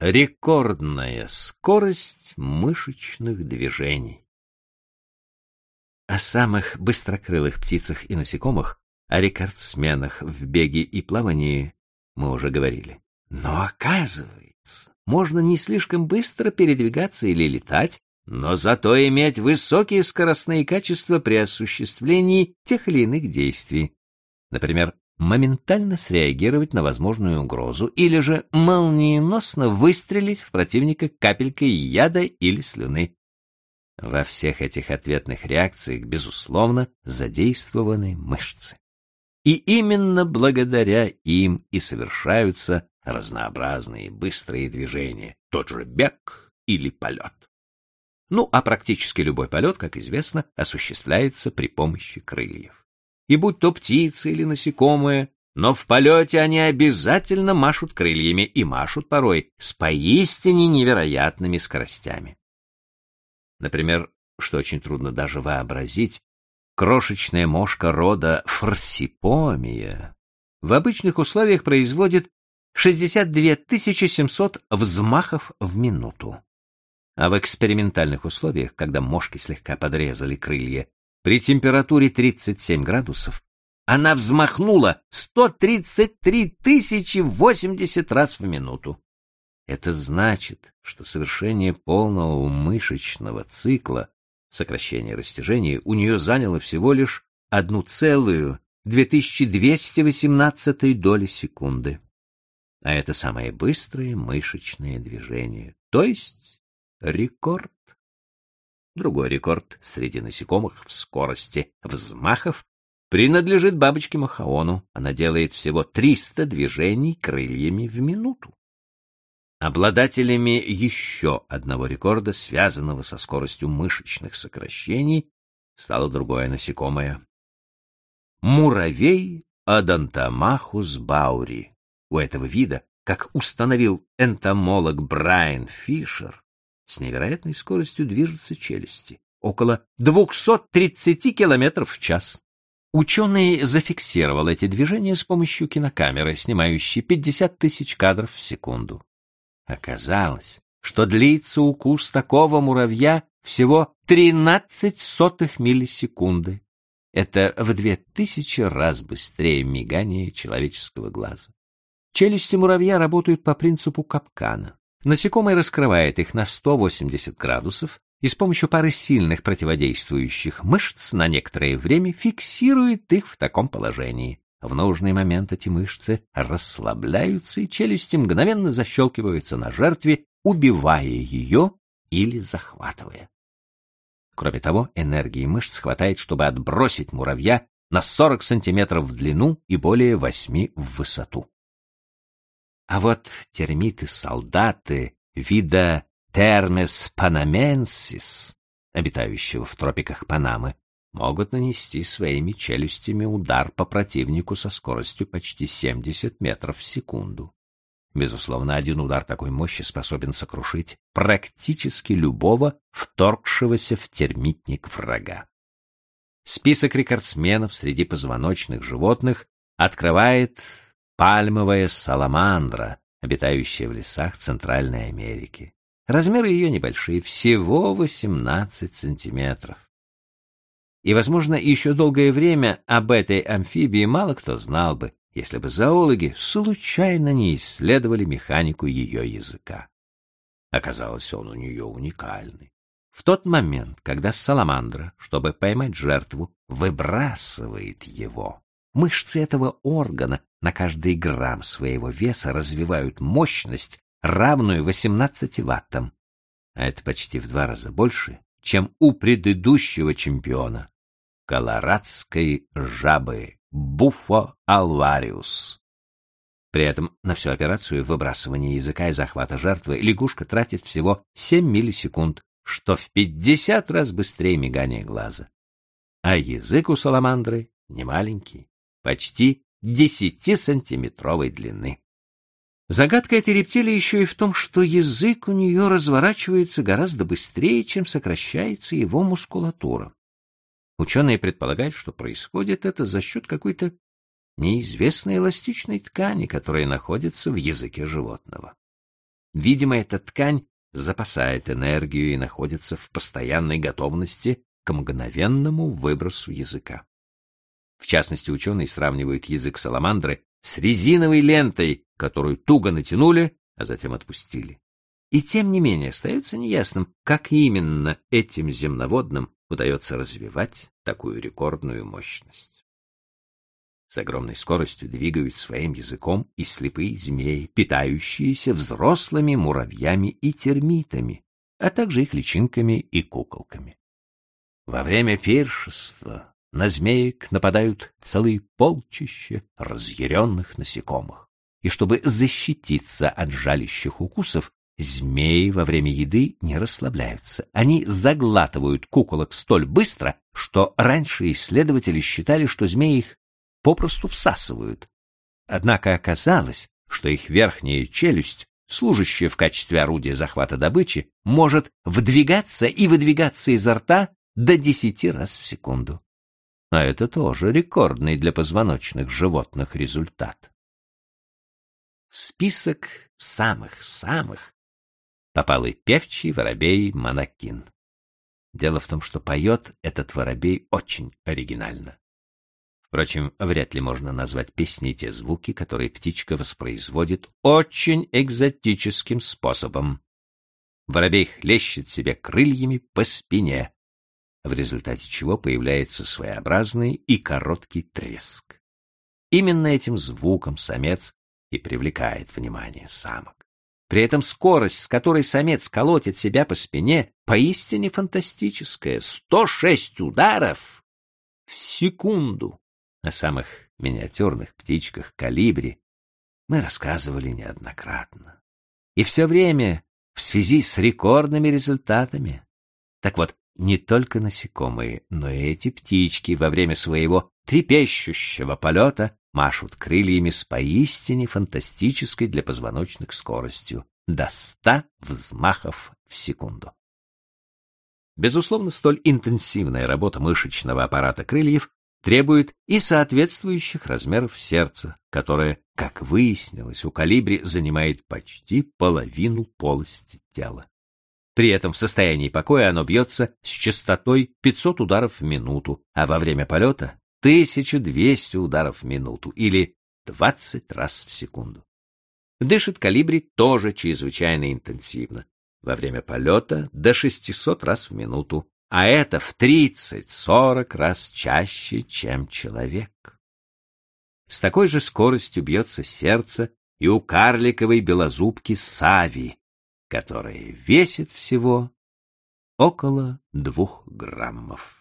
Рекордная скорость мышечных движений. О самых быстрокрылых птицах и насекомых, о рекордсменах в беге и плавании мы уже говорили. Но оказывается, можно не слишком быстро передвигаться или летать, но зато иметь высокие скоростные качества при осуществлении тех или иных действий. Например, моментально среагировать на возможную угрозу или же молниеносно выстрелить в противника капелькой яда или слюны. Во всех этих ответных реакциях, безусловно, задействованы мышцы. И именно благодаря им и совершаются разнообразные быстрые движения, тот же бег или полет. Ну, а практически любой полет, как известно, осуществляется при помощи крыльев и будь то птицы или насекомые, но в полете они обязательно машут крыльями и машут порой с поистине невероятными скоростями. Например, что очень трудно даже вообразить, крошечная мошка рода форсипомия в обычных условиях производит 62 700 взмахов в минуту. А в экспериментальных условиях, когда мошки слегка подрезали крылья при температуре 37 градусов она взмахнула 133 тысячи 80 раз в минуту. Это значит, что совершение полного мышечного цикла, сокращение растяжения, у нее заняло всего лишь одну целую 2218 доли секунды. А это самое быстрое мышечное движение, то есть рекорд. Другой рекорд среди насекомых в скорости взмахов принадлежит бабочке Махаону. Она делает всего 300 движений крыльями в минуту. Обладателями еще одного рекорда, связанного со скоростью мышечных сокращений, стало другое насекомое. Муравей Адантамахус баури. У этого вида, как установил энтомолог Брайан Фишер, с невероятной скоростью движутся челюсти, около 230 км в час. Ученый зафиксировал эти движения с помощью кинокамеры, снимающей 50 тысяч кадров в секунду. Оказалось, что длится укус такого муравья всего 13 сотых миллисекунды. Это в 2000 раз быстрее мигания человеческого глаза. Челюсти муравья работают по принципу капкана. Насекомое раскрывает их на 180 градусов и с помощью пары сильных противодействующих мышц на некоторое время фиксирует их в таком положении. В нужный момент эти мышцы расслабляются, и челюсти мгновенно защелкиваются на жертве, убивая ее или захватывая. Кроме того, энергии мышц хватает, чтобы отбросить муравья на 40 сантиметров в длину и более 8 в высоту. А вот термиты-солдаты вида Термес панаменсис, обитающего в тропиках Панамы, могут нанести своими челюстями удар по противнику со скоростью почти 70 метров в секунду. Безусловно, один удар такой мощи способен сокрушить практически любого вторгшегося в термитник врага. Список рекордсменов среди позвоночных животных открывает пальмовая саламандра, обитающая в лесах Центральной Америки. Размеры ее небольшие, всего 18 сантиметров. И, возможно, еще долгое время об этой амфибии мало кто знал бы, если бы зоологи случайно не исследовали механику ее языка. Оказалось, он у нее уникальный. В тот момент, когда саламандра, чтобы поймать жертву, выбрасывает его, мышцы этого органа на каждый грамм своего веса развивают мощность, равную 18 ваттам, а это почти в два раза больше, чем у предыдущего чемпиона — колорадской жабы Буфо Алвариус. При этом на всю операцию выбрасывания языка и захвата жертвы лягушка тратит всего 7 миллисекунд, что в 50 раз быстрее мигания глаза. А язык у саламандры не маленький, почти десятисантиметровой длины. Загадка этой рептилии еще и в том, что язык у нее разворачивается гораздо быстрее, чем сокращается его мускулатура. Ученые предполагают, что происходит это за счет какой-то неизвестной эластичной ткани, которая находится в языке животного. Видимо, эта ткань запасает энергию и находится в постоянной готовности к мгновенному выбросу языка. В частности, ученые сравнивают язык саламандры с резиновой лентой, которую туго натянули, а затем отпустили. И тем не менее остается неясным, как именно этим земноводным удается развивать такую рекордную мощность. С огромной скоростью двигают своим языком и слепые змеи, питающиеся взрослыми муравьями и термитами, а также их личинками и куколками. Во время пиршества на змеек нападают целые полчища разъяренных насекомых. И чтобы защититься от жалящих укусов, змеи во время еды не расслабляются. Они заглатывают куколок столь быстро, что раньше исследователи считали, что змеи их попросту всасывают. Однако оказалось, что их верхняя челюсть, служащая в качестве орудия захвата добычи, может вдвигаться и выдвигаться изо рта до десяти раз в секунду. А это тоже рекордный для позвоночных животных результат. Список самых-самых попал и певчий воробей Монакин. Дело в том, что поет этот воробей очень оригинально. Впрочем, вряд ли можно назвать песней те звуки, которые птичка воспроизводит очень экзотическим способом. Воробей хлещет себе крыльями по спине, в результате чего появляется своеобразный и короткий треск. Именно этим звуком самец и привлекает внимание самок. При этом скорость, с которой самец колотит себя по спине, поистине фантастическая — 106 ударов в секунду. О самых миниатюрных птичках калибре мы рассказывали неоднократно. И все время в связи с рекордными результатами. Так вот, не только насекомые, но и эти птички во время своего трепещущего полета машут крыльями с поистине фантастической для позвоночных скоростью до ста взмахов в секунду. Безусловно, столь интенсивная работа мышечного аппарата крыльев требует и соответствующих размеров сердца, которое, как выяснилось, у калибри занимает почти половину полости тела. При этом в состоянии покоя оно бьется с частотой 500 ударов в минуту, а во время полета — 1200 ударов в минуту или 20 раз в секунду. Дышит калибри тоже чрезвычайно интенсивно. Во время полета до 600 раз в минуту, а это в 30-40 раз чаще, чем человек. С такой же скоростью бьется сердце и у карликовой белозубки Сави, которое весит всего около двух граммов.